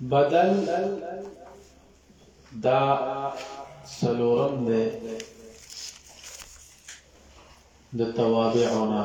بدل دا سلورم ده د توابعنا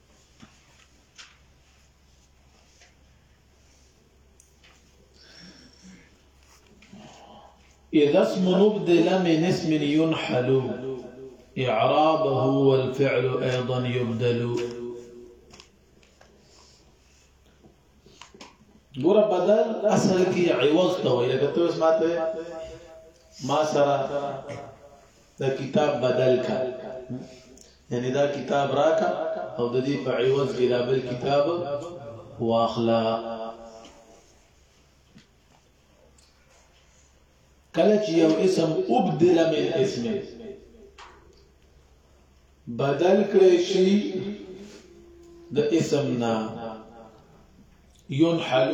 إذا اسم نبدل من اسم ينحل إعرابه والفعل أيضا يبدل ګور بدل اصل کې عوض ته وایي لکه ته اوس ماته ما سره د کتاب بدل کا یعنی دا کتاب راکا او د دې په عوض کې دا بل کتاب واخلا کله چې یو اسم ابدل من اسم بدل کړی شي د اسم نه ينحل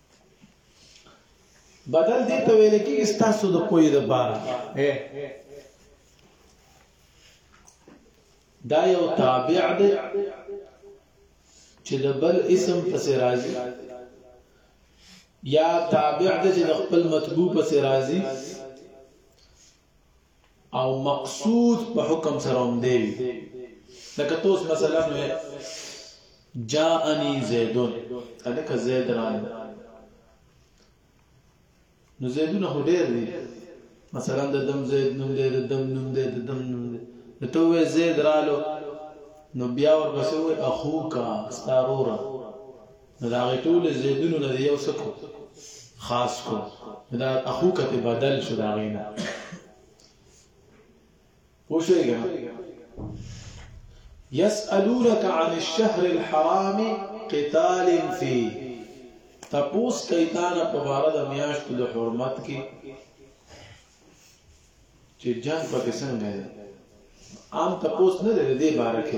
بدل دې ته ویل کېږي ستاسو د پوی د بار دا یو تابع دی چې د بل اسم پس راځي یا تابع دی چې د خپل مطبوع پس راځي او مقصود په حکم سره هم دی لکه توس مثلا وې جاءني زیدون الک زید راغی نو زیدونه هډیر ډیر دي مثلا د دم زید نوم دی د دم نوم دی د دم نوم دی نو ته وې زید رالو نو بیا ورپسې وې اخوکا ستارورا نو دا غي ټول زیدونو نه یو څه کو خاص کو دا اخو کته بدل شو دا غینا وشيغا يسألونك عن الشهر الحرام قتال فيه تپوس کوي تا نه په بار د میاشتو د حرمت کې چې جنگ پکې څنګه دی عام تپوس نه دی د دې باره کې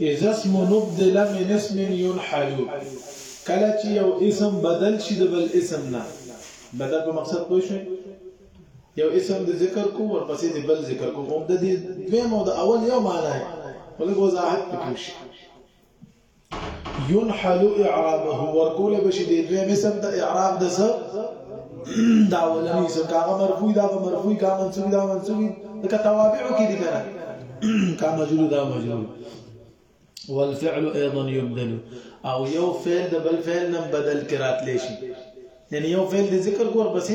اذا اسم نبدل من اسم ينحل کله چې یو اسم بدل شي د بل اسم نه بدل په مقصد پوه شئ یو اسم د ذکر کو او پسې د بل ذکر کو هم د دې دویم او د اول یو معنی ولګو وضاحت پکې شي ينحل اعرابه ورکول بشي د دویم اسم د اعراب د څه دا ولني څه کاغه مرفوع دا مرفوع کا منصوب دا منصوب دا توابع کې دي کنه کا مجرور دا مجرور والفعل ايضا يبدل او یو فعل د بل فعل نم بدل کرات لشي یعنی یو فعل د ذکر کور پسې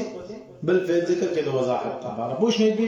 بل فعل ذکر کې د وضاحت لپاره پوښښ نه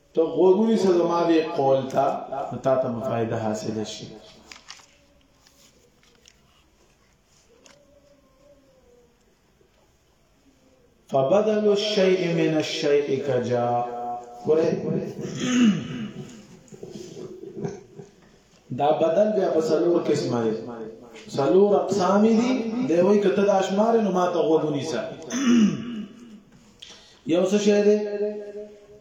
ته غوږ ونیسه زما دې قول ته نو تا ته به فایده حاصله شي فبدل الشيء من الشيء كجا ګوره دا بدل بیا په څلور قسمه دی څلور اقسام دي دی وایي کته د اشمار نو ما ته غوږ ونیسه یو څه شی دی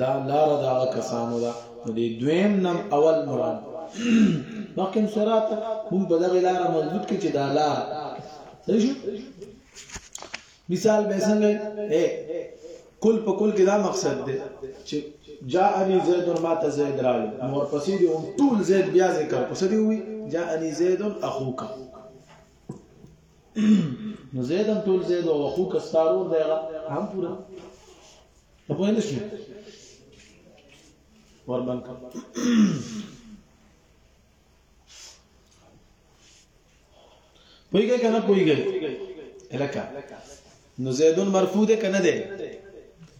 دا لار دا کسانو دا نو دی دویم نم اول مراد مخکم سرات مون په دغه لار مضبوط کې چې دا لار صحیح شو مثال به څنګه اے کل په کل کې دا مقصد دی چې جاءني زید ما ته زید راغی نور پسې دی اون ټول زید بیا ذکر پسې دی وی جاءني زید اخوک نو زید هم ټول زید او اخوک ستارور دی هم پورا په پوه نه شي وربند کړ پویګه کنه پویګه الکا نو زیدون مرفوع ده کنه ده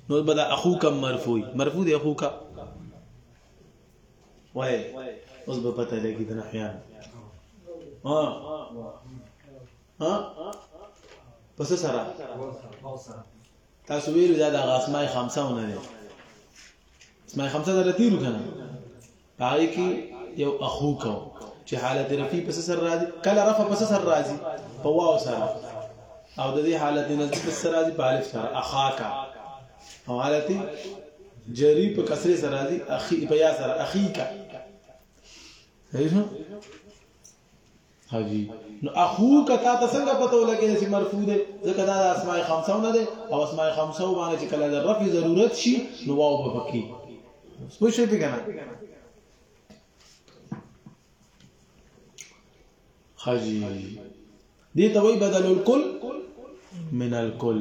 نو بدا اخو کم مرفوع مرفوع ده اخو کا وای اوس به پته لګی د نحیان ها ها پس سره تاسو ویلو دا د اسماء خمسه ونه دي اسماء خمسه د تیرو کنه پای کې یو اخو کو چې حالت رفی پس سر راځي کله رفع پس سر راځي په واو سره او د دې حالت نزدې پس سر راځي په الف سره اخاکا او حالت جری په کسره سره راځي اخی په یا سره اخیکا هیڅ حاجی نو اخو کتا ته څنګه پته ولګی چې مرفوع ده ځکه دا د اسماء خمسه نه ده او اسماء خمسه باندې چې کله د رفع ضرورت شي نو واو په پکی سپوږ شي کنه حاجی دي ته وای بدل الکل من الکل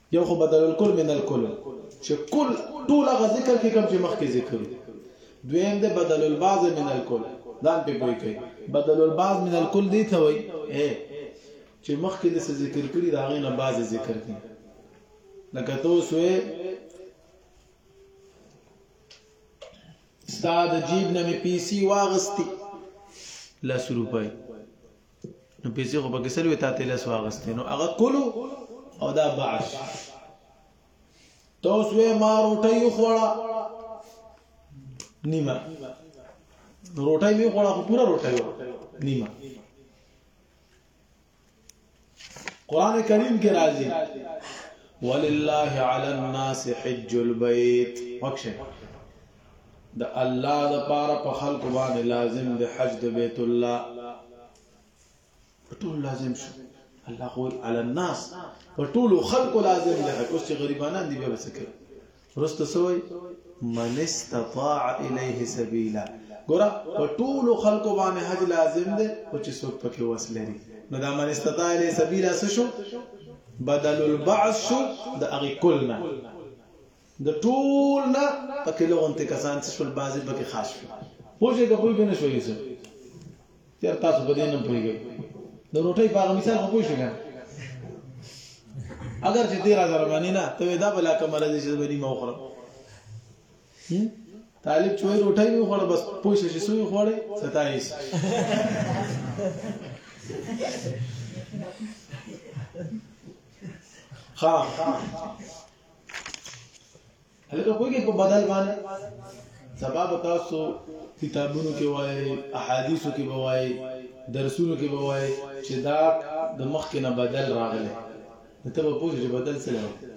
یو خو بدل الکل من الکل چې کل ټول هغه ذکر کې کوم چې مخکې ذکر دویم د بدل البعض من الکل ځان په پوي کوي بدل البعض من الکل دی ته وي چې مخکې د ذکر کړي دا غي نه بعض ذکر کړي لکه تو سوې استاد جیب نه می پیسي واغستی لس روپۍ نو پیسې خو پکې سلوي تا ته لس واغستې نو هغه کولو او دا باش توس وې ما روټي خوړه نیمه روټي می خوړه خو پورا روټي نیمه قران کریم کې راځي ولله علی الناس حج البيت وکشه د الله د پاره په خلق باندې لازم د حج د بیت الله ټول لازم شو الله خو على الناس په ټول خلق لازم ده اوس چې غریبانان دي به وسکه رست سوی من استطاع الیه سبیلا ګورا په ټول خلق باندې حج لازم ده او چې څوک پکې وسلري نو دا من استطاع الیه سبیلا څه شو بدل البعث شو د هغه کلنا د ټول نه پکې لغونته کسان چې شول بازي پکې خاص شو پوجي د پوي کنه شوې څه تر تاسو په دې نه پويږي د روټي په مثال خو پوي شو کنه اگر چې 13000 باندې نه ته دا بلا کمر دې چې باندې مو خره طالب چوي روټي مو خره بس پوي شې سوي خره 27 ها هلته کوی په بدل باندې سبب تاسو کتابونو کې وای احادیثو کې وای درسونو کې وای چې دا د مخ کې نه بدل راغلی ته په پوه چې بدل څه راغلی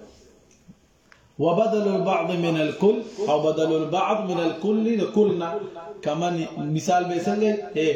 وبدل البعض من الكل او بدل البعض من الكل لكلنا كمان مثال به څنګه ايه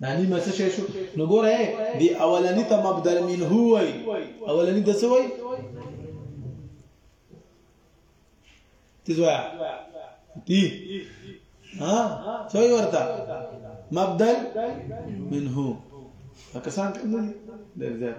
دا نیمه څه شي شو نو ګوره دی اولنی ته مبدل من هو وای اولنی د څه وای تزوا تی ها څه ورته مبدل من هو پاکستان کې نه دی زیات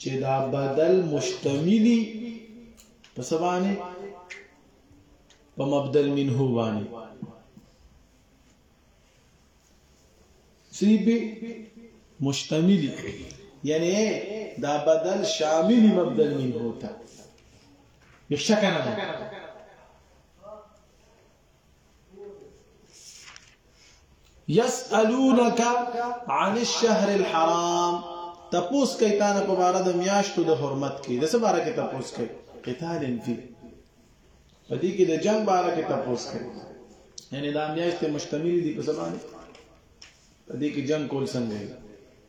چې دا بدل مشتملی په سبانه په مبدل منه باندې سی به مشتملی یعنی دا بدل شامل مبدل منه ہوتا بشکره يسألونك عن الشهر الحرام تپوس کوي تا نه په بار د میاشتو د حرمت کې د څه بار کې تپوس کوي قتال فی په دې کې د جنگ بار کې تپوس کوي یعنی دا میاشتې مشتمل دي په زبانه په دې کې جنگ کول څنګه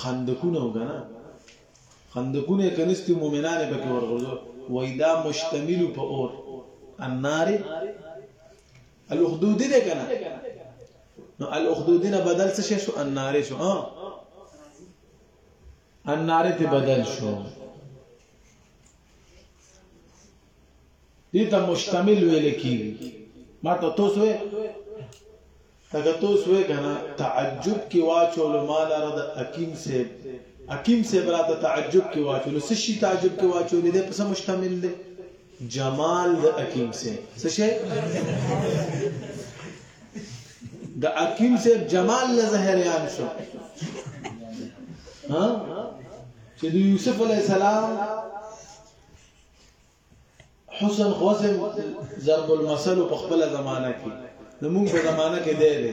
خندقونه وګنا خندقونه کنيستي مؤمنان به کې ورغلو وای دا مشتمل په اور النار الاخدود ده کنه نو الاخدود نه بدل څه شو النار شو ها النار ته بدل شو دې ته مشتمل ویل کیږي ما ته تاسو لکه تو سوې کنه تعجب کې واچول مال را د حکیم صاحب حکیم صاحب را د تعجب کې واچول څه شي تعجب کې واچول دې په څه مشتمل دی جمال د حکیم صاحب څه شي د حکیم صاحب جمال له زهریان شو ها چې د یوسف علی السلام حسن غزم ضرب المثل په خپل زمانہ کې نو موږ په زمانہ کې دی دی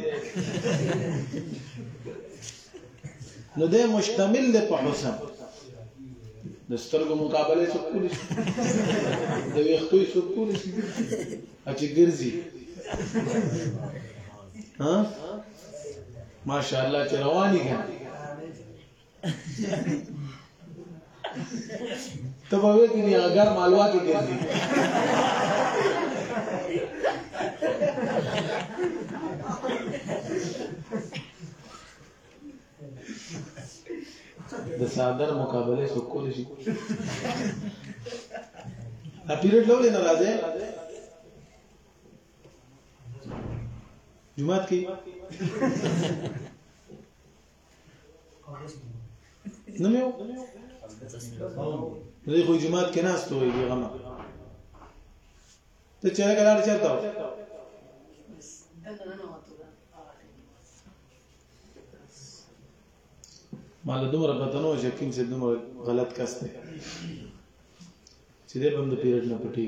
نو ده مشتمل ده په حسن د سترګو مقابله څوک کولی شي د ویښتو څوک کولی شي چې ګرځي ها ماشاءالله چې رواني ګان ته به وې کې اگر مالوا کې ګرځي د صادر مقابله سو کول شي دا پیریډ لولې نه راځي جمعات کې نه مې نه دی خو جماعت کې ناست وي دی غما ته چې هغه لار چرته و مال دومره پتنو چې کوم څه دومره غلط کس دی چې دې بند پیریډ نه پټي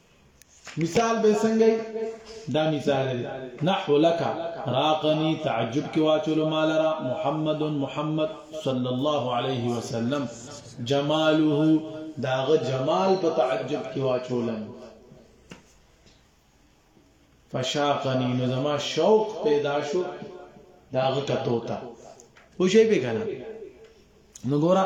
مثال به څنګه دا مثال دی نحو لك راقني تعجب کې واچول مال را محمد محمد صلى الله عليه وسلم جماله داغه جمال په تعجب کې واچول فشاقني نو زما شوق پیدا شو داغه کتو تا وشي به کنه نو ګورا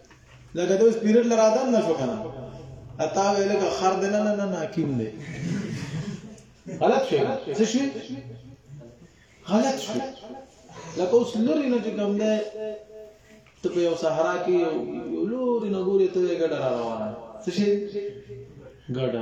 لکه دوس پیریډ لرا دن نه شو کنه اتا ویل که خر دنه نه نه حکیم دی غلط شو څه شو غلط شو لکه اوس لری نه کوم دی ته په یو صحرا کې یو لوري نه ګوري ته ګډه روانه څه شي ګډه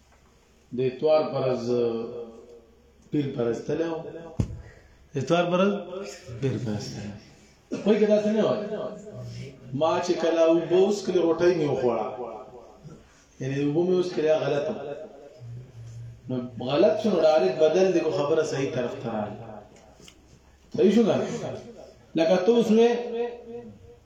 د اتوار پر از پیر پرستله او اتوار پر از پیر پرستله وای کدا څنګه وای ما چې کلا و بوس کله روټي نیو خوړه یعنی و بو میوس کله غلط نو غلط شنو ډایرک بدل دی کو خبره صحیح طرف ته راغله صحیح شو لکه تو اس میں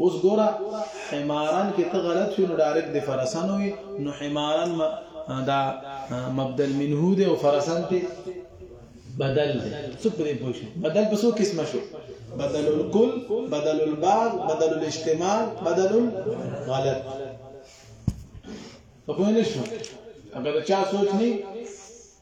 اوس ګوره حماران کې ته غلط شو نو ډایرک د فرسان وي نو حماران دا مبدل منه دی او فرسان ته بدل دی څه پرې پوه شو بدل په څو قسمه شو بدل الکل بدل البعض بدل الاجتماع بدل غلط په کوم نه شو اگر چا سوچ نه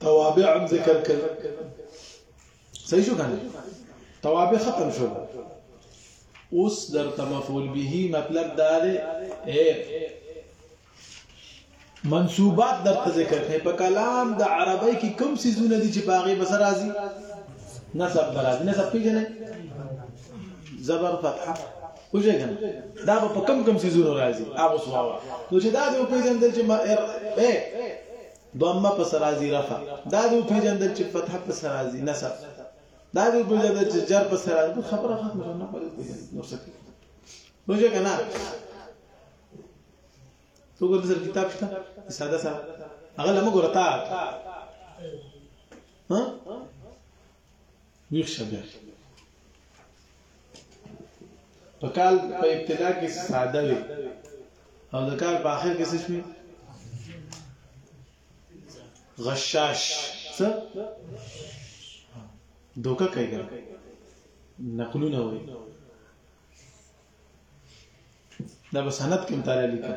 توابع هم ذکر کړ صحیح شو کنه توابع ختم شو اوس در تمفول به مطلب دا دی اے منصوبات در ذکر کړي په کلام د عربی کې کوم سيزونه دي چې باغې بسر راځي نسب برازي نسب پیژنې زبر فتحه خوځه کنه دا په کم کم سيزونو راځي هغه سواوا نو چې دا دی په دې اندل چې ما ار اے دوما په سرازي رفع دا دی په دې اندل چې فتح په سرازي نصب دا دی په دې اندل چې جر په سرازي خبره ختمه نه پدې په دې نو څه خوځه کنه تو ګور سر کتاب شته ساده سره هغه لمه ګورتا ها ویښ شبه په کال په ابتدا کې ساده وي او د کال په اخر کې څه شي غشاش څه دوکه کوي نقلونه وي دا به سند کې مطالعه لیکل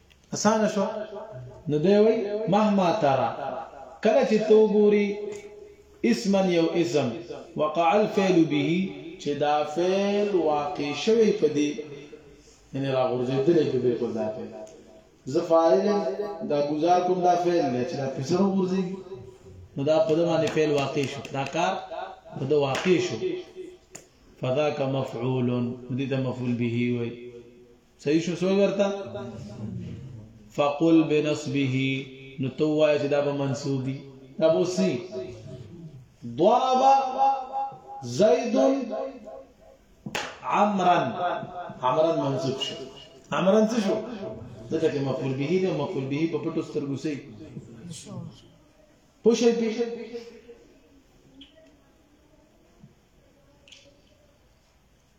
اسانه شو نو دی وای مهما ترى کله چې تو ګوري اسما یو اسم وقع الفعل به چې دا فعل واقع شوی په دې یعنی را غورځېدل په بالکل دا فعل زه فاعل دا گزار کوم دا فعل نه چې دا پسر غورځي نو دا په دمانه فعل واقع شو دا کار په دو واقع شو فذاك مفعول دې ته مفعول به وي صحیح شو سوال ورته فقل بنصبه نو تو وای چې دا به منسوبي دا به سي ضرب زيد عمرا عمرا منسوب شو عمرا څه شو دغه کې مفعول به دی مفعول به په پټو سترګو سي پوښي پوښي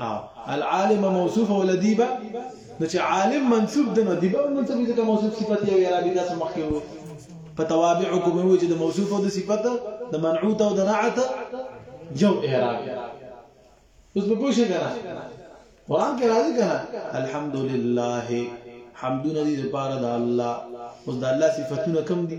او العالم موصوف ولديبه نو چې عالم منصوب ده نو دیبه منصوب دي کوم موصوف صفت یې یا ربي تاسو مخکې وو په توابع کوم وو چې د موصوف او د صفت د منعوت او د نعت جو اعراب اوس په پوښښ کنه قران کې راځي کنه الحمدلله حمدونه دي لپاره د الله اوس د الله صفاتونه کم دي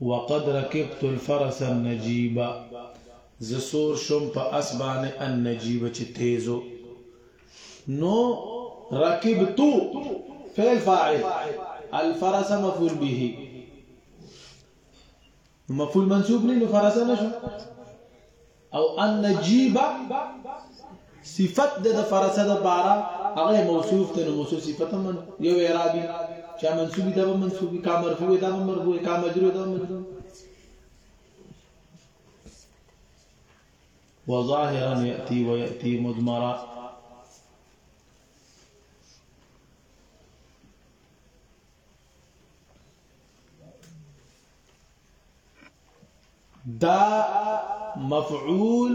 وقد ركبت الفرس النجيب زسور شم په اسبان النجيب تيزو نو ركبت في الفاعل الفرس مفول به مفول منسوب نه فرس نشو او ان نجیبه صفت د فرسه د پارا هغه موصوف ته نو موصوف صفت من یو اعرابي چا منصوبي دا منصوبي کا مرفوع دا مرفوع کا مجرور دا مجرور وظاهرا ياتي وياتي مضمرا دا مفعول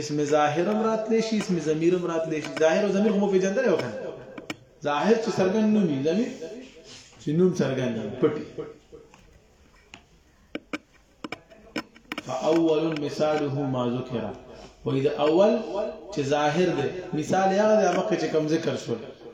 اسم ظاهر هم راتلی شي اسم ضمیر هم راتلی شي ظاهر او ضمیر خو مو پیژندل یو خان ظاهر چې سرګن نوم وي ضمیر چې نوم سرګن پټي فاول مثاله ما ذکر وې دا اول چې ظاهر دی مثال هغه د مکه چې کم ذکر شو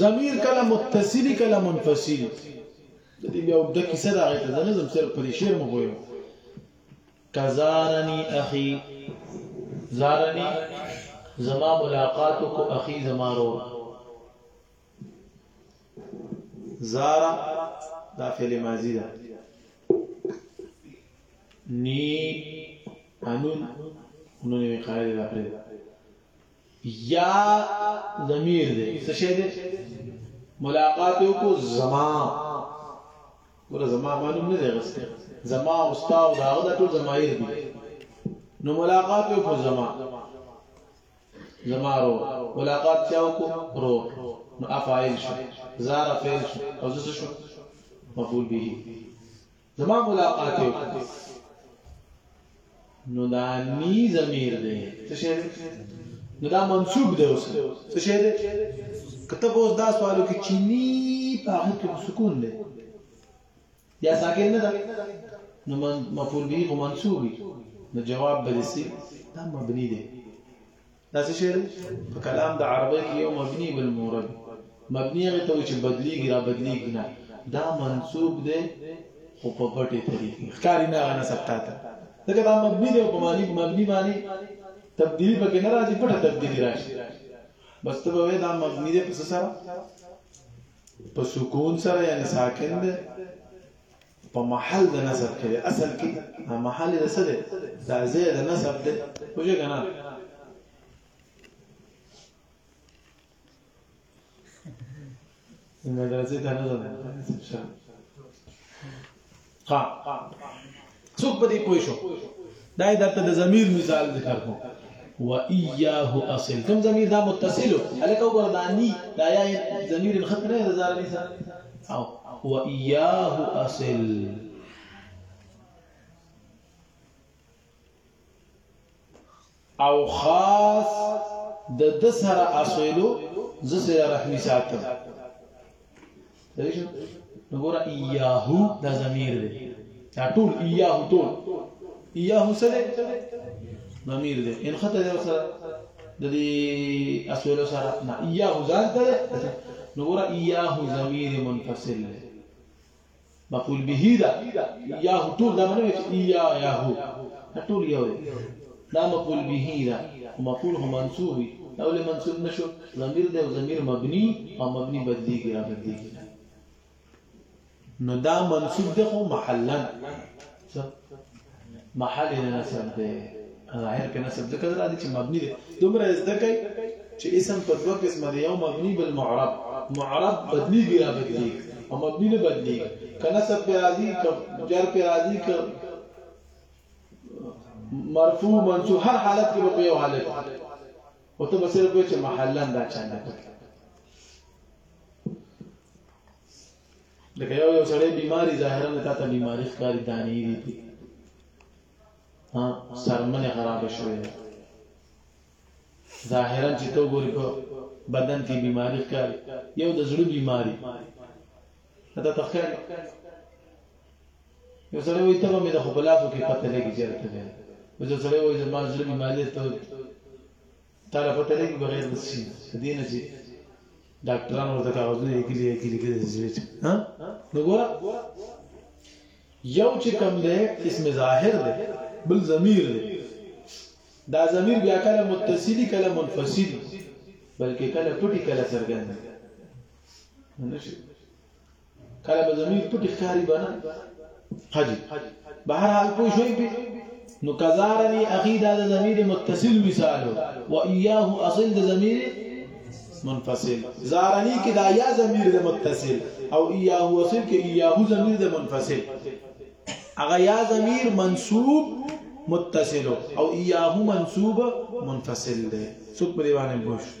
ضمیر کله متصل کله منفصل د دې بیا د کیسه دا غته د نظم سره په شعر مو وایو کزارنی اخی زارنی زما ملاقات کو اخی زما رو زارا دا فعل ماضی ده نی انون نون می قاعده ده پر یا ضمیر ده څه شی ده ملاقات کو زما ګور زما باندې نه ده غسته زما او ستا او داغه د ټول زمایر دي نو ملاقات کو زما زما رو ملاقات چا وکړو رو نو افایل شو زار افایل شو او زه شو مفعول به زما ملاقات یو نو دا نی ضمیر دی څه شی نو دا منصوب دی اوس څه شی دی کته اوس دا سوالو کې چینی په هغه کې سکون دی یا ساکن نه ده نو مفعول به خو منصوب نو جواب به سي دا مبني دی دا څه شی په کلام د عربی کې یو مبني بل مورد مبني هغه ته چې بدلیږي را بدلیږي نه دا منصوب دی خو په پټه طریقې ښکاری نه غنه سکتا ته دا دا مبني دی په معنی مبني معنی تبدیلی پکې نه راځي پټه تبدیلی راشي بس ته به دا مبني دی په سره په سکون سره یعنی ساکن دی په محل د نسب کې اصل کې محل د څه دی د ځای د نسب دی وجه کنه مدرسې ته نه ځم ها څوک په دې پوه شو دا درته د ضمیر مثال ذکر کوم و اياه اصل کوم ضمیر دا متصل الکه وګور دا ني دا یا ضمیر ختم نه زار دي سره او و اياه اصل او خاص د د سره اسویلو ز سره رحمی ساتم دیشو نګور ایاهو دا ضمیر دی دا ټول ایاهو ټول ایاهو سره ضمیر دی ان خطه دی سره د دې اسویلو سره نه ایاهو ځان ته نګور ایاهو ضمیر منفصل دی مقول به دا یا ټول دا معنی چې یا یا هو ټول یو دی دا مقول به دا او مقول هو منصوب دا ولې منصوب نشو ضمیر دی او ضمیر مبني او مبني بدلیږي را بدلیږي نو دا منصوب دی خو محلا محل نسب دی ظاهر کې نسب ذکر را دي چې مبني دی دومره زده کوي چې اسم په دوه قسمه دی یو مبني بل معرب معرب بدلی دی را بدلی او مبني نه بدلی کنه سب پر راضي ک جر پر راضي ک مرفوع منصوب هر حالت کې په یو حالت او ته بسره په چې محلن دا چاله لکه یو یو سړی بیماری ظاهرا تا ته بیماری ښکاری دانی دی دی ها سرمن خراب شوی ظاهرا چې تو ګورې په بدن کې بیماری ښکاری یو د زړه بیماری دا تخکر یو سړی وي ته مې د خپل لاسو کې پته لګی چیرته دی یو سړی وي زما زړه بیماری ته تعالی پته لګي بغیر د سین دین چې ډاکټرانو ورته کاغذونه لیکلي یا کې لیکلي زویت ها نو ګور یو چې کوم دی اسم ظاهر دی بل ضمیر دی دا ضمیر بیا کله متصلی کله منفصلی بلکې کله پټی کله څرګند نشي کله به زمير پټي ښکاری بنا حاجی بهر حال کوئی شوی پی نو کزارنی اخی دا د ضمیر متصل مثالو و ایاه اصل د ضمیر منفصل زارنی کې دا یا ضمیر د متصل او ایاه اصل کې ایاه ضمیر د منفصل اغه یا ضمیر منصوب متصل او ایاه منصوب منفصل ده څوک په دیوانه پوښتنه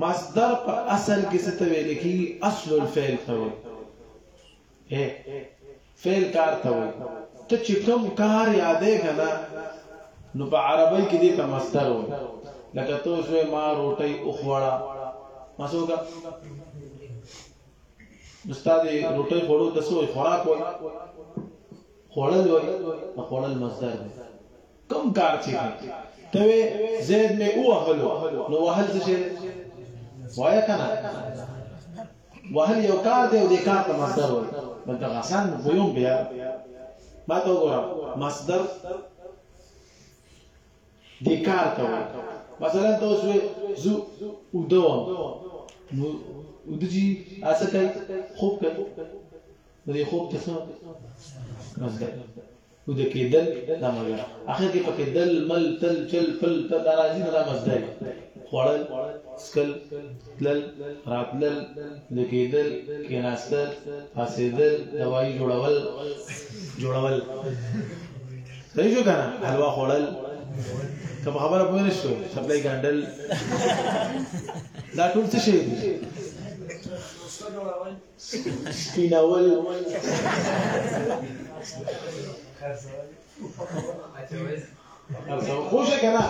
مصدر په اصل کې څه ته ویل کیږي اصل الفعل ته وایي اے فعل کار ته وایي ته چې کوم کار یادې کنا نو په عربی کې دې ته مصدر وایي لکه تو شوې ما روټي او خوړه مسوګه استاد روټي خوړو ته سوې خوراک وایي خوړل وایي خوړل مصدر دی کوم کار چې ته وې زید مې ووهلو نو وهل څه شي وایه کنه وهل یو کار دی او د کار ته مصدر وایي بلته غسان په یوم بیا ما ته وګوره مصدر د کار ته وایي مثلا ته اوس زو ودوم نو ودجی اسه کوي خوب کوي نو خوب ته څه مصدر اوده کېدل دا مګر اخر کې پکې دل مل تل چل پل ته دا راځي دا مصدر خوړل سکل تلل راتلل د کېدل کېناستل حسېدل دوايي جوړول جوړول صحیح شو کنه حلوا خوړل کوم خبره پوه نه شو سپلای ګاندل دا ټول څه شي سپینول خوش کنه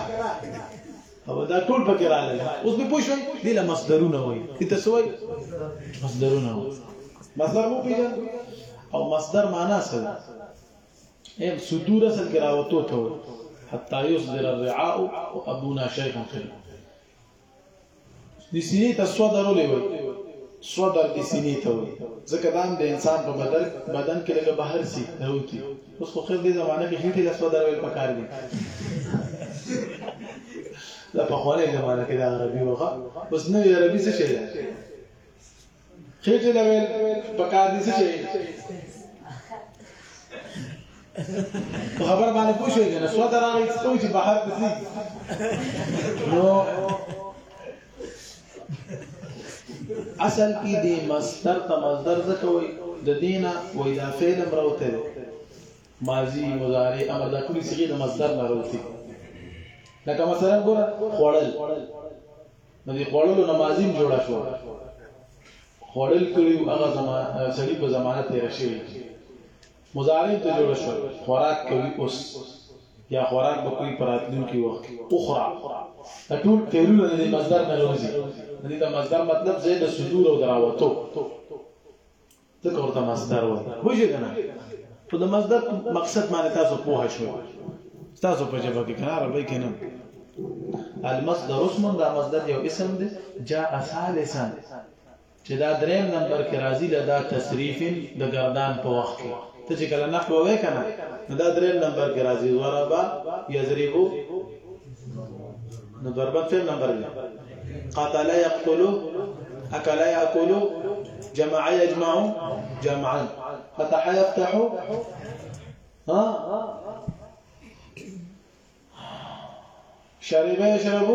او دا ټول پکې راغلل اوس به پوښتنه دي له مصدرونه وای کته سوې مصدرونه وای مصدر مو پیژن او مصدر معنا څه ده ایم صدور اصل کې راوته ته حتا یصدر الرعاء وابونا شیخ کړي د سینې ته صدر ولې وایي صدر د سینې ته وایي ځکه دا د انسان په بدن بدن کې لږه بهر سي راوتی اوس خو خیر دې زمانه کې هیټي له صدر ویل پکار دي دا په خوانه زمانه کې دا عربي وغه اوس نو عربي څه شي خېټې له ویل په کار دي څه شي په خبر باندې پوه شوې کنه سواد راغی څه چې بهر پسې نو اصل کې دې مصدر ته مصدر څه کوي د دینه وې دا فعل امروته ماضی مضارع امر دا کلی صيغه د مصدر نه راوتی لکه مثلا ګور خوړل نو دې خوړلو نمازین جوړه شو خوړل کړي هغه زما سړي په زمانه تیر شي مضارع ته جوړ شو خوراک کوي اوس یا خوراک به کوي پراتلون کې وخت اخرى ټول فعلونه د مصدر نه راوځي د دې مصدر مطلب زید صدور او دراوتو ځکه ورته مصدر وایي وجه کنه په د مصدر مقصد باندې تاسو پوه شئ تاسو په جواب کې کنه عربی کې نه المصدر اسم دا مصدر یو اسم دی جاء ثالثا چې دا دریم نمبر کې راځي دا تصریف د گردان په وخت کې ته چې کله نحو وې کنه دا دریم نمبر کې راځي ضربا یضربو نو ضربت فعل نمبر دی قتل يقتل اكل ياكل جمع يجمع جمعا فتح يفتح ها شرب يشرب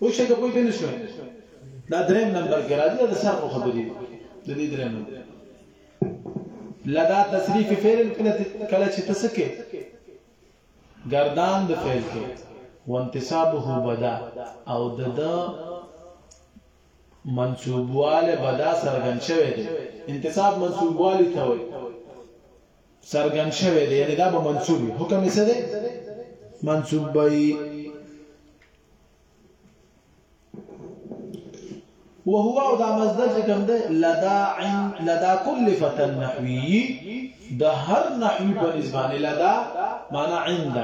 وش ته کوی دین شو دا دریم نمبر کې راځي دا سر په خبرې د دې دریم نمبر لدا تصریف فعل کله چې تسکه گردان د فعل کې وانتصابه بدا او د د منصوبواله بدا سرګن شوی دی انتصاب منصوبوالی ته وایي سرګن شوی دی یعنی دا به منصوبي حکم یې څه دی منصوب به وهو او دا مصدر چې کوم دی لدا عند لدا كل فتى نحوي د هر نحوي په نسبت لدا معنا عند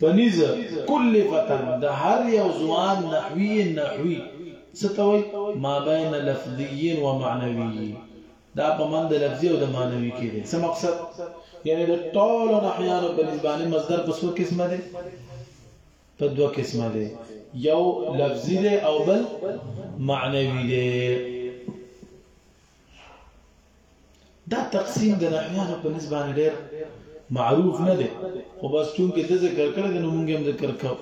پنیز کل فتن د هر یو ځوان نحوی نحوی ستوي ما بین لفظی و معنوی دا په من د لفظي او د معنوي کې دي څه مقصد یعنی د ټول نحیانو په نسبت مصدر په څو قسمه دي په دوه قسمه دی یو لفظی دی او بل معنوی دی دا تقسیم د نحویانو په نسبت باندې ډېر معروف نه دی خو بس چون کې د ذکر کړل د نومونګ هم ذکر کړو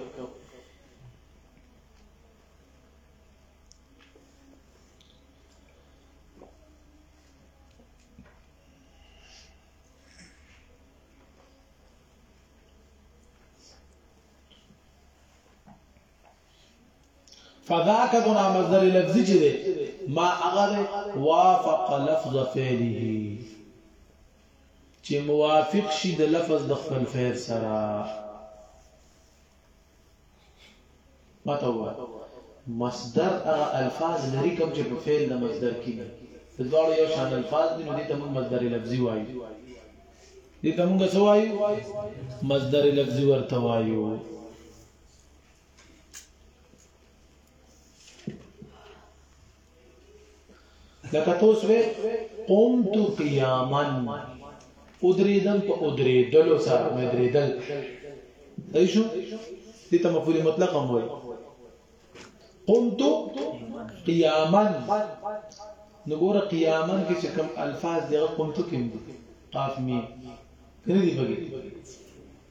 فذاك غنا مصدر لفظي چې ده ما اغر وافق لفظ فعله چې موافق شي د لفظ د خپل فعل سره ماته وای مصدر هغه الفاظ لري کوم چې په فعل د مصدر کې نه د دواړو یو شان الفاظ دي نو دې ته موږ مصدر لفظي وایو دې ته موږ څه وایو مصدر لفظي ورته وایو لکه توس وې قمت قیاما ادریدم په ادریدلو سره مې ادریدل دی شو دې ته مفعول مطلق هم وایي قمت قیاما نو ګوره قیاما کې چې کوم الفاظ دغه قمت کې دي قاف میم کنه دی بګي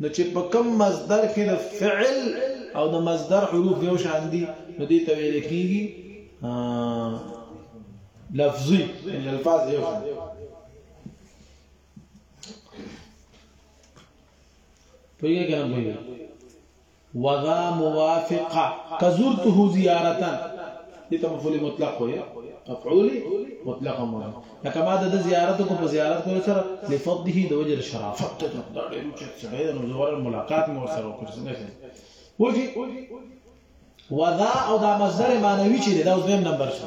نو چې په کوم مصدر کې د فعل او د مصدر حروف یو شان دي نو دې ته ویل کېږي لفظي یعنی الفاظ یو شان پوهیږئ که نه پوهیږئ وغا موافقه کزرته زیارتا دې ته مفعول مطلق وي مفعول مطلق هم وي لکه ما د زیارت کو په زیارت کو سره لفضله د وجه شرافت ته دا ډېر چې سره نو زوړ ملاقات مو سره وکړ څنګه شي وفي وذا او دا مصدر معنوي چې دا اوس نمبر شي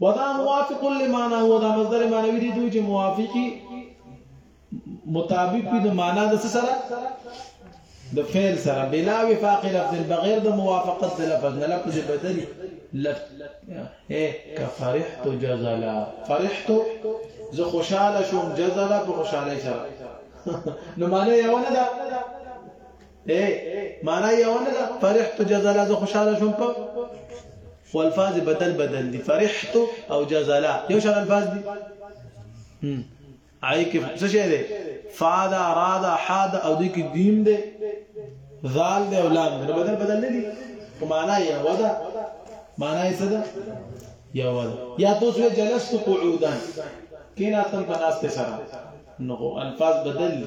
ودا موافق لمانا هو دا مصدر معنوي دي دوی چې موافقي مطابق دي د معنا د سره د فعل سره بلا وفاق لفظ بغیر د موافقت د لفظ نه لفظ بدلی لف اے کفرحت جزلا فرحت زه خوشاله شوم جزلا په خوشاله سره نو معنی یو نه ده اے معنا یو نه ده فرحت جزلا زه خوشاله شوم په خو الفاظ بدل بدل دي فرحت او جزلا یو شان الفاظ دي آی کې څه شی دی فاد اراد حاد او دې کې دیم دی ذال دی او لام دی بدل بدل نه دي خو معنا یې ودا معنا یې څه ده یا ودا یا تاسو جلست قعودا کینا تم پناست سره نو الفاظ بدل دي